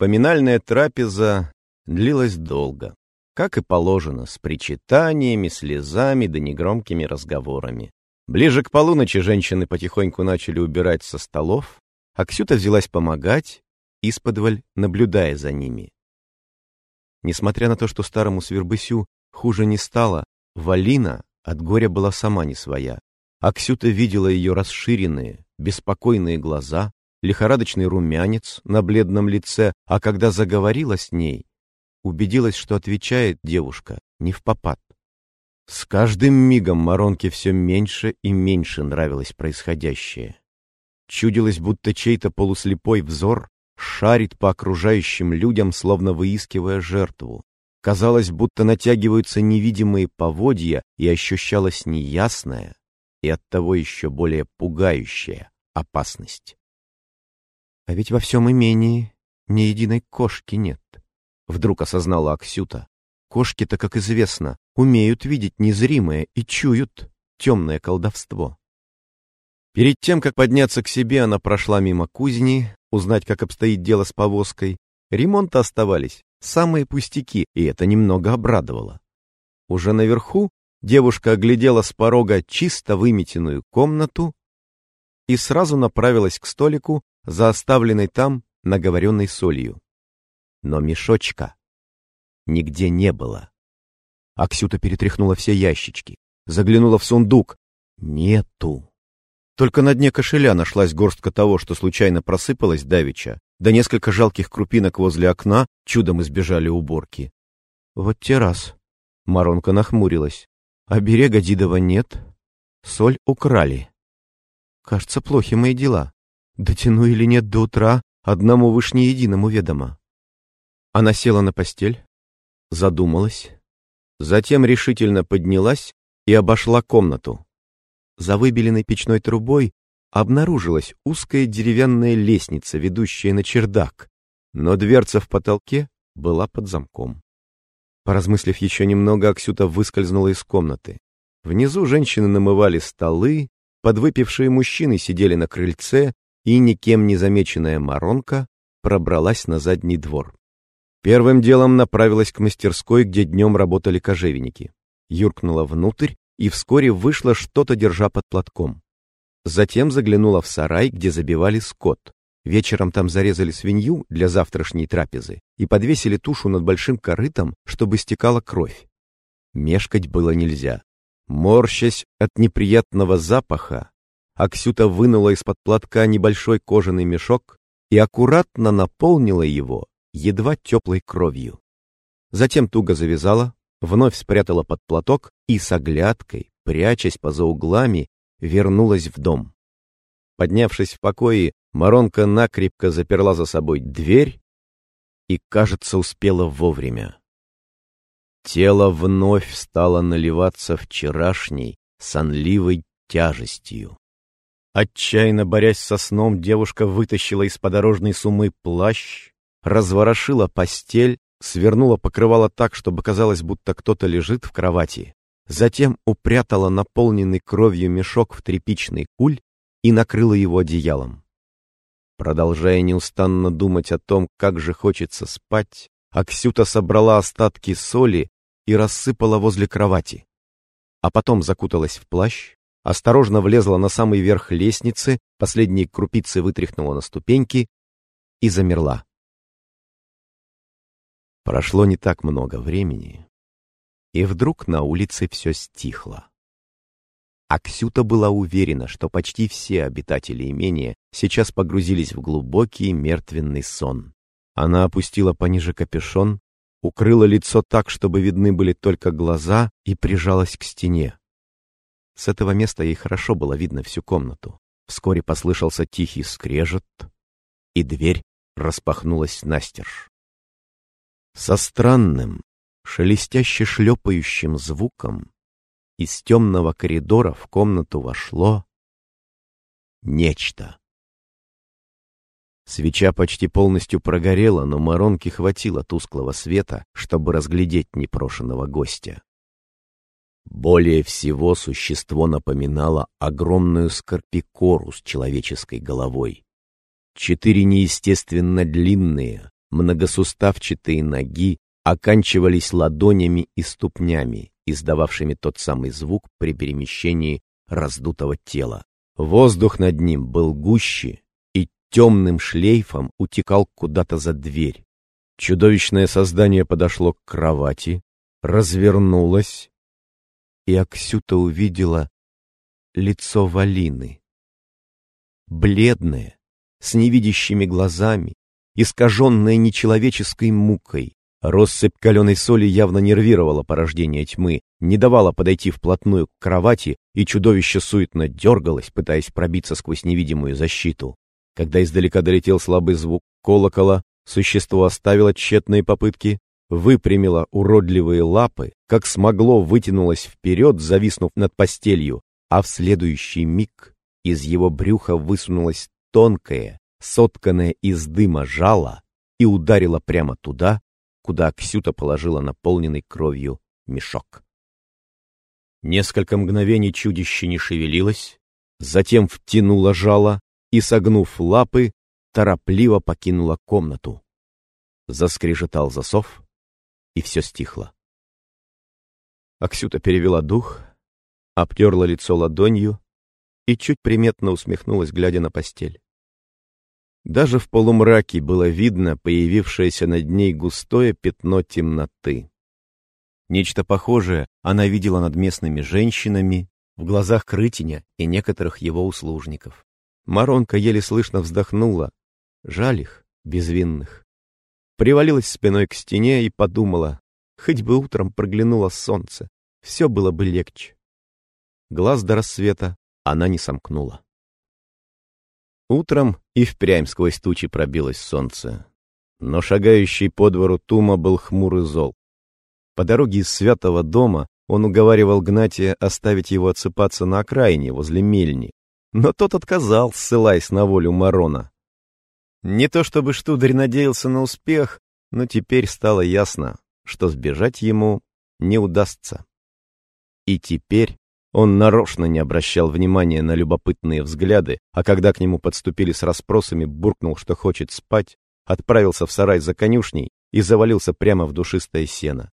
Поминальная трапеза длилась долго, как и положено, с причитаниями, слезами да негромкими разговорами. Ближе к полуночи женщины потихоньку начали убирать со столов, а Ксюта взялась помогать, исподволь наблюдая за ними. Несмотря на то, что старому Свербысю хуже не стало, Валина от горя была сама не своя. Аксюта видела ее расширенные, беспокойные глаза, лихорадочный румянец на бледном лице, а когда заговорила с ней, убедилась, что отвечает девушка не в попад. С каждым мигом Маронке все меньше и меньше нравилось происходящее. Чудилось, будто чей-то полуслепой взор шарит по окружающим людям, словно выискивая жертву. Казалось, будто натягиваются невидимые поводья, и ощущалась неясная и оттого еще более пугающая опасность. А ведь во всем имении ни единой кошки нет, вдруг осознала Аксюта. Кошки-то, как известно, умеют видеть незримое и чуют темное колдовство. Перед тем, как подняться к себе, она прошла мимо кузни, узнать, как обстоит дело с повозкой. Ремонты оставались самые пустяки, и это немного обрадовало. Уже наверху девушка оглядела с порога чисто выметенную комнату и сразу направилась к столику за оставленной там наговоренной солью. Но мешочка нигде не было. Аксюта перетряхнула все ящички, заглянула в сундук. Нету. Только на дне кошеля нашлась горстка того, что случайно просыпалось давеча, да несколько жалких крупинок возле окна чудом избежали уборки. Вот те раз. Маронка нахмурилась. А берега Дидова нет. Соль украли. Кажется, плохи мои дела. Дотяну или нет до утра, одному выш не единому ведомо. Она села на постель, задумалась, затем решительно поднялась и обошла комнату. За выбеленной печной трубой обнаружилась узкая деревянная лестница, ведущая на чердак, но дверца в потолке была под замком. Поразмыслив еще немного, Аксюта выскользнула из комнаты. Внизу женщины намывали столы, подвыпившие мужчины сидели на крыльце, и никем не замеченная Маронка пробралась на задний двор. Первым делом направилась к мастерской, где днем работали кожевенники. Юркнула внутрь и вскоре вышла что-то, держа под платком. Затем заглянула в сарай, где забивали скот. Вечером там зарезали свинью для завтрашней трапезы и подвесили тушу над большим корытом, чтобы стекала кровь. Мешкать было нельзя. Морщась от неприятного запаха, Аксюта вынула из-под платка небольшой кожаный мешок и аккуратно наполнила его едва теплой кровью. Затем туго завязала, вновь спрятала под платок и с оглядкой, прячась поза углами, вернулась в дом. Поднявшись в покое, Маронка накрепко заперла за собой дверь и, кажется, успела вовремя. Тело вновь стало наливаться вчерашней, сонливой тяжестью. Отчаянно борясь со сном, девушка вытащила из подорожной суммы плащ, разворошила постель свернула покрывало так, чтобы казалось, будто кто-то лежит в кровати, затем упрятала наполненный кровью мешок в тряпичный куль и накрыла его одеялом. Продолжая неустанно думать о том, как же хочется спать, Аксюта собрала остатки соли и рассыпала возле кровати. А потом закуталась в плащ, осторожно влезла на самый верх лестницы, последние крупицы вытряхнула на ступеньки и замерла. Прошло не так много времени, и вдруг на улице все стихло. Аксюта была уверена, что почти все обитатели имения сейчас погрузились в глубокий мертвенный сон. Она опустила пониже капюшон, укрыла лицо так, чтобы видны были только глаза, и прижалась к стене. С этого места ей хорошо было видно всю комнату. Вскоре послышался тихий скрежет, и дверь распахнулась настежь. Со странным, шелестяще шлепающим звуком из темного коридора в комнату вошло нечто. Свеча почти полностью прогорела, но Маронке хватило тусклого света, чтобы разглядеть непрошенного гостя. Более всего существо напоминало огромную скорпикору с человеческой головой. Четыре неестественно длинные, многосуставчатые ноги оканчивались ладонями и ступнями, издававшими тот самый звук при перемещении раздутого тела. Воздух над ним был гуще и темным шлейфом утекал куда-то за дверь. Чудовищное создание подошло к кровати, развернулось, и Аксюта увидела лицо Валины. Бледное, с невидящими глазами, искаженное нечеловеческой мукой. Россыпь каленой соли явно нервировала порождение тьмы, не давала подойти вплотную к кровати, и чудовище суетно дергалось, пытаясь пробиться сквозь невидимую защиту. Когда издалека долетел слабый звук колокола, существо оставило тщетные попытки, выпрямило уродливые лапы, как смогло вытянулось вперед, зависнув над постелью, а в следующий миг из его брюха высунулась тонкая, сотканное из дыма жало и ударило прямо туда, куда Ксюта положила наполненный кровью мешок. Несколько мгновений чудище не шевелилось, затем втянуло жало и, согнув лапы, торопливо покинула комнату. Заскрежетал засов, и все стихло. Аксюта перевела дух, обтерла лицо ладонью и чуть приметно усмехнулась, глядя на постель. Даже в полумраке было видно появившееся над ней густое пятно темноты. Нечто похожее она видела над местными женщинами, в глазах Крытиня и некоторых его услужников. Маронка еле слышно вздохнула. Жаль их, безвинных. Привалилась спиной к стене и подумала, хоть бы утром проглянуло солнце, все было бы легче. Глаз до рассвета она не сомкнула. Утром и впрямь сквозь тучи пробилось солнце. Но шагающий по двору Тума был хмур и зол. По дороге из святого дома он уговаривал Гнатия оставить его отсыпаться на окраине, возле мельни. Но тот отказал, ссылаясь на волю Марона. Не то чтобы Штударь надеялся на успех, но теперь стало ясно, что сбежать ему не удастся. И теперь он нарочно не обращал внимания на любопытные взгляды, а когда к нему подступили с расспросами, буркнул, что хочет спать, отправился в сарай за конюшней и завалился прямо в душистое сено.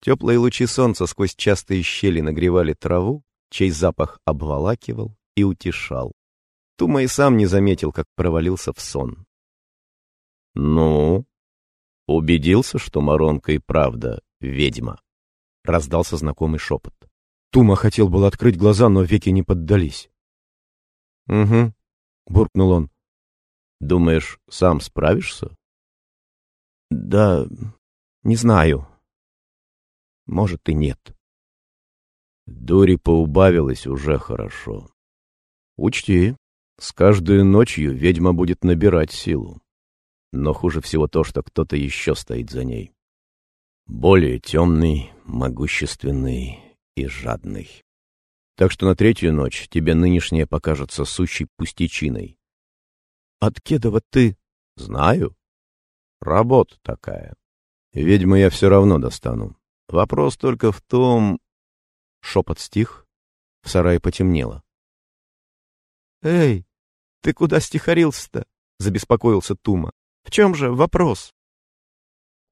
Теплые лучи солнца сквозь частые щели нагревали траву, чей запах обволакивал и утешал. Тума и сам не заметил, как провалился в сон. «Ну?» «Убедился, что Маронка и правда ведьма?» — раздался знакомый шепот. Тума хотел был открыть глаза, но веки не поддались. «Угу», — буркнул он. «Думаешь, сам справишься?» «Да, не знаю. Может, и нет». Дури поубавилась уже хорошо. «Учти, с каждой ночью ведьма будет набирать силу. Но хуже всего то, что кто-то еще стоит за ней. Более темный, могущественный, и жадный. Так что на третью ночь тебе нынешнее покажется сущей пустячиной. От Кедова ты? Знаю. Работа такая. Ведьму я все равно достану. Вопрос только в том... Шепот стих, в сарае потемнело. «Эй, ты куда стихарился-то?» — забеспокоился Тума. «В чем же вопрос?»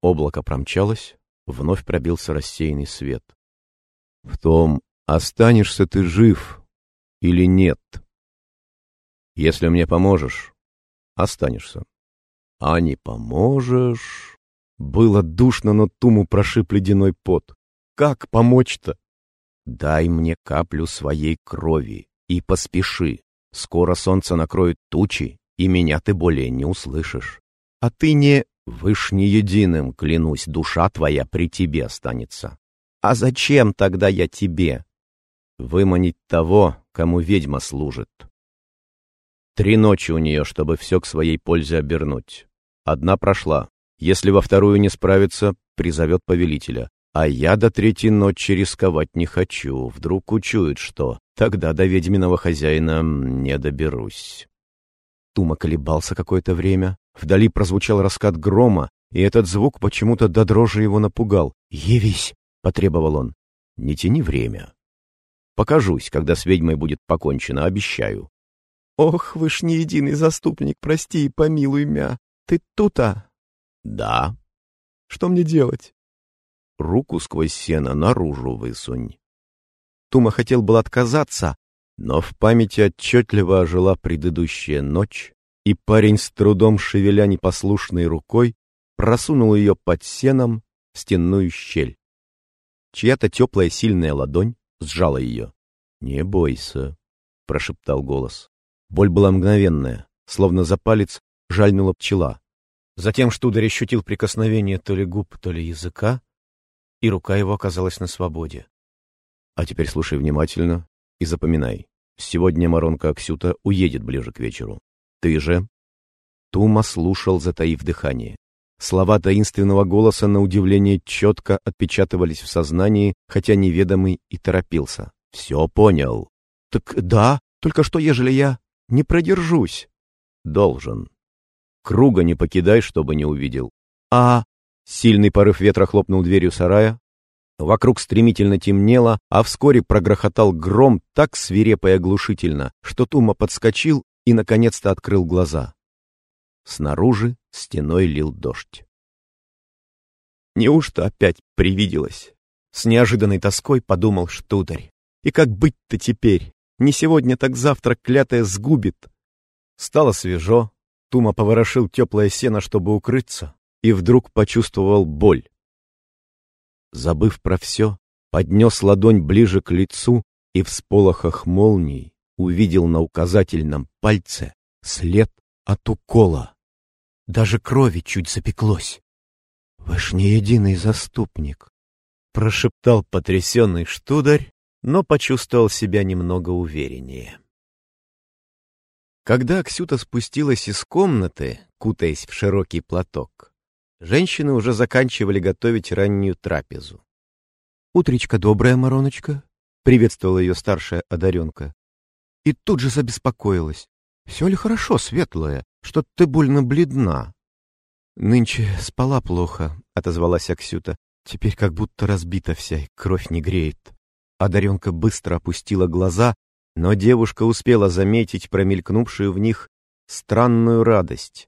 Облако промчалось, вновь пробился рассеянный свет в том, останешься ты жив или нет. Если мне поможешь, останешься. А не поможешь... Было душно, но Туму прошиб ледяной пот. Как помочь-то? Дай мне каплю своей крови и поспеши. Скоро солнце накроет тучи, и меня ты более не услышишь. А ты не... Вышне единым, клянусь, душа твоя при тебе останется. А зачем тогда я тебе? Выманить того, кому ведьма служит. Три ночи у нее, чтобы все к своей пользе обернуть. Одна прошла. Если во вторую не справится, призовет повелителя. А я до третьей ночи рисковать не хочу. Вдруг учует что. Тогда до ведьминого хозяина не доберусь. Тума колебался какое-то время. Вдали прозвучал раскат грома, и этот звук почему-то до дрожи его напугал. «Явись! потребовал он. «Не тяни время. Покажусь, когда с ведьмой будет покончено, обещаю». «Ох, вы ж не единый заступник, прости и помилуй мя. Ты тут-а?» Да. Что мне делать? Руку сквозь сено наружу высунь. Тума хотел был отказаться, но в памяти отчетливо ожила предыдущая ночь, и парень с трудом шевеля непослушной рукой просунул ее под сеном в стенную щель. Чья-то теплая сильная ладонь сжала ее. «Не бойся», — прошептал голос. Боль была мгновенная, словно за палец жальнула пчела. Затем Штударь ощутил прикосновение то ли губ, то ли языка, и рука его оказалась на свободе. А теперь слушай внимательно и запоминай. Сегодня Маронка Аксюта уедет ближе к вечеру. Ты же...» Тума слушал, затаив дыхание. Слова таинственного голоса, на удивление, четко отпечатывались в сознании, хотя неведомый и торопился. «Все понял». «Так да, только что, ежели я не продержусь?» «Должен. Круга не покидай, чтобы не увидел». «А...» Сильный порыв ветра хлопнул дверью сарая. Вокруг стремительно темнело, а вскоре прогрохотал гром так свирепо и оглушительно, что Тума подскочил и, наконец-то, открыл глаза. Снаружи стеной лил дождь. Неужто опять привиделось? С неожиданной тоской подумал Штударь. И как быть-то теперь? Не сегодня, так завтра клятая сгубит. Стало свежо, Тума поворошил теплое сено, чтобы укрыться, и вдруг почувствовал боль. Забыв про все, поднес ладонь ближе к лицу и в сполохах молний увидел на указательном пальце след от укола. Даже крови чуть запеклось. «Вы ж не единый заступник», — прошептал потрясенный штударь, но почувствовал себя немного увереннее. Когда Аксюта спустилась из комнаты, кутаясь в широкий платок, женщины уже заканчивали готовить раннюю трапезу. «Утречка добрая, Мароночка», — приветствовала ее старшая одаренка. И тут же забеспокоилась. «Все ли хорошо, светлая? что ты больно бледна. — Нынче спала плохо, — отозвалась Аксюта. — Теперь как будто разбита вся, и кровь не греет. Одаренка быстро опустила глаза, но девушка успела заметить промелькнувшую в них странную радость.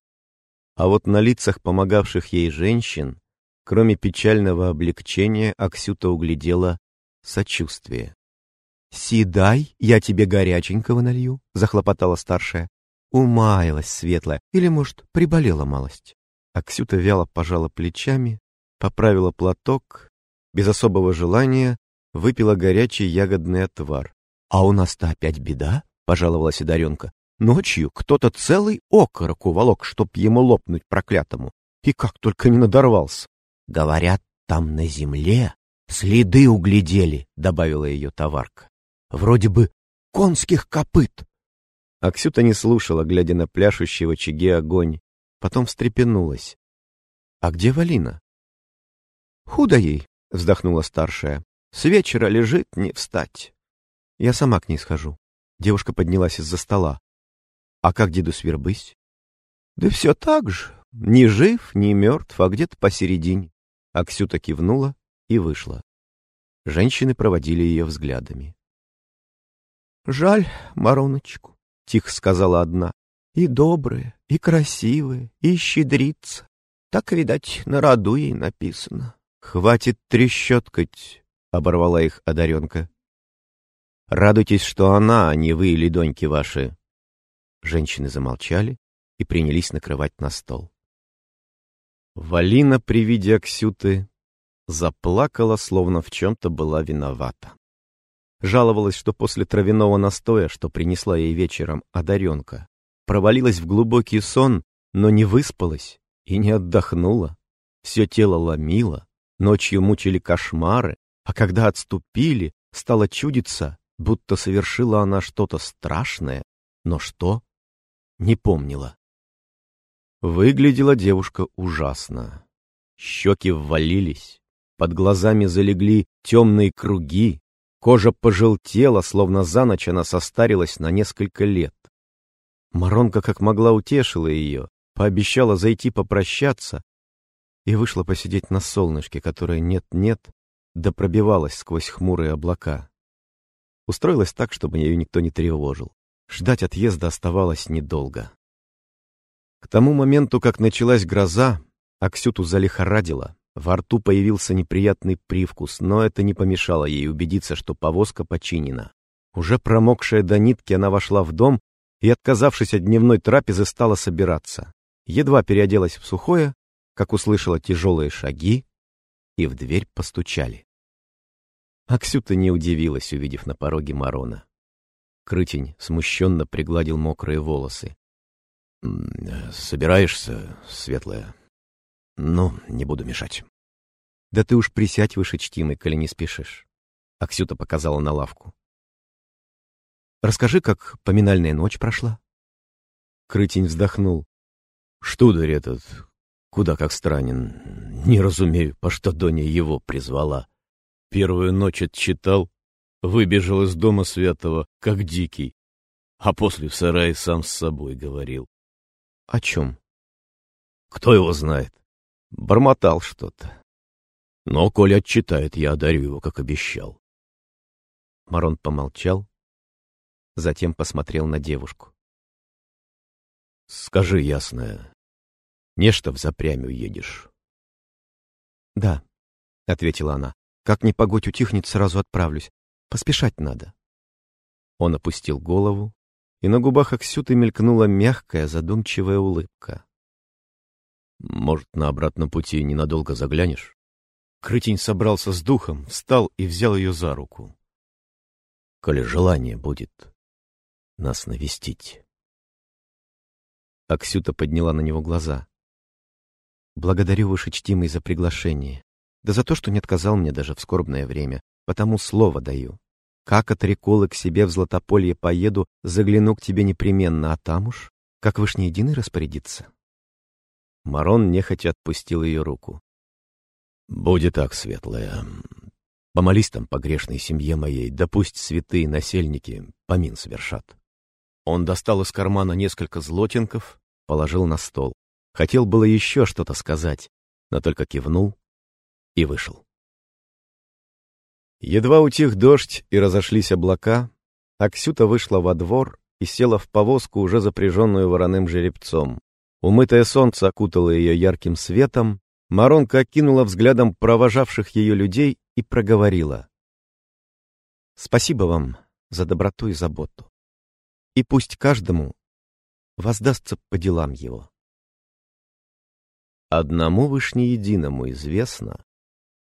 А вот на лицах помогавших ей женщин, кроме печального облегчения, Аксюта углядела сочувствие. — Седай, я тебе горяченького налью, — захлопотала старшая. Умаялась светлая, или, может, приболела малость. Аксюта вяло пожала плечами, поправила платок, без особого желания выпила горячий ягодный отвар. — А у нас-то опять беда, — пожаловалась Одаренка. Ночью кто-то целый окорок уволок, чтоб ему лопнуть проклятому. И как только не надорвался. — Говорят, там на земле следы углядели, — добавила ее товарка. — Вроде бы конских копыт. Аксюта не слушала, глядя на пляшущий в очаге огонь. Потом встрепенулась. «А где Валина?» «Худо ей», — вздохнула старшая. «С вечера лежит, не встать». «Я сама к ней схожу». Девушка поднялась из-за стола. «А как деду Свербысь?» «Да все так же. Ни жив, ни мертв, а где-то посередине». Аксюта кивнула и вышла. Женщины проводили ее взглядами. «Жаль Мароночку», тихо сказала одна. И добрые, и красивые, и щедрица. Так, видать, на роду ей написано. Хватит трещоткать, оборвала их одаренка. Радуйтесь, что она, а не вы или доньки ваши. Женщины замолчали и принялись накрывать на стол. Валина при виде Аксюты заплакала, словно в чем-то была виновата. Жаловалась, что после травяного настоя, что принесла ей вечером одаренка, провалилась в глубокий сон, но не выспалась и не отдохнула. Все тело ломило, ночью мучили кошмары, а когда отступили, стало чудиться, будто совершила она что-то страшное, но что? Не помнила. Выглядела девушка ужасно. Щеки ввалились, под глазами залегли темные круги, Кожа пожелтела, словно за ночь она состарилась на несколько лет. Маронка как могла утешила ее, пообещала зайти попрощаться и вышла посидеть на солнышке, которое нет-нет, да пробивалось сквозь хмурые облака. Устроилась так, чтобы ее никто не тревожил. Ждать отъезда оставалось недолго. К тому моменту, как началась гроза, Аксюту залихорадило, во рту появился неприятный привкус, но это не помешало ей убедиться, что повозка починена. Уже промокшая до нитки, она вошла в дом и, отказавшись от дневной трапезы, стала собираться. Едва переоделась в сухое, как услышала тяжелые шаги, и в дверь постучали. Аксюта не удивилась, увидев на пороге Марона. Крытень смущенно пригладил мокрые волосы. «Собираешься, светлая?» «Ну, не буду мешать». «Да ты уж присядь выше чтимой, коли не спешишь». Аксюта показала на лавку. «Расскажи, как поминальная ночь прошла?» Крытень вздохнул. «Штударь этот, куда как странен. Не разумею, по что Доня его призвала. Первую ночь отчитал, выбежал из дома святого, как дикий, а после в сарае сам с собой говорил. — О чем? — Кто его знает. Бормотал что-то. Но, коли отчитает, я одарю его, как обещал. Марон помолчал, затем посмотрел на девушку. — Скажи, ясное, нечто в запрямь уедешь? — Да, — ответила она, — как ни погодь утихнет, сразу отправлюсь. Поспешать надо. Он опустил голову, и на губах Аксюты мелькнула мягкая, задумчивая улыбка. «Может, на обратном пути ненадолго заглянешь?» Крытень собрался с духом, встал и взял ее за руку. «Коли желание будет нас навестить». Аксюта подняла на него глаза. «Благодарю, вышечтимый, за приглашение, да за то, что не отказал мне даже в скорбное время, потому слово даю. Как от реколы к себе в Златополье поеду, загляну к тебе непременно, а там уж, как вышний единый распорядиться. Марон нехотя отпустил ее руку. — Будет так, светлая. Помолись там по грешной семье моей, да пусть святые насельники помин совершат. Он достал из кармана несколько злотинков, положил на стол. Хотел было еще что-то сказать, но только кивнул и вышел. Едва утих дождь и разошлись облака, Аксюта вышла во двор и села в повозку, уже запряженную вороным жеребцом. Умытое солнце окутало ее ярким светом, Маронка окинула взглядом провожавших ее людей и проговорила. «Спасибо вам за доброту и заботу. И пусть каждому воздастся по делам его». Одному вышне единому известно,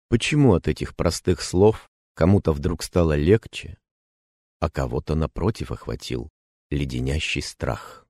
почему от этих простых слов Кому-то вдруг стало легче, а кого-то, напротив, охватил леденящий страх.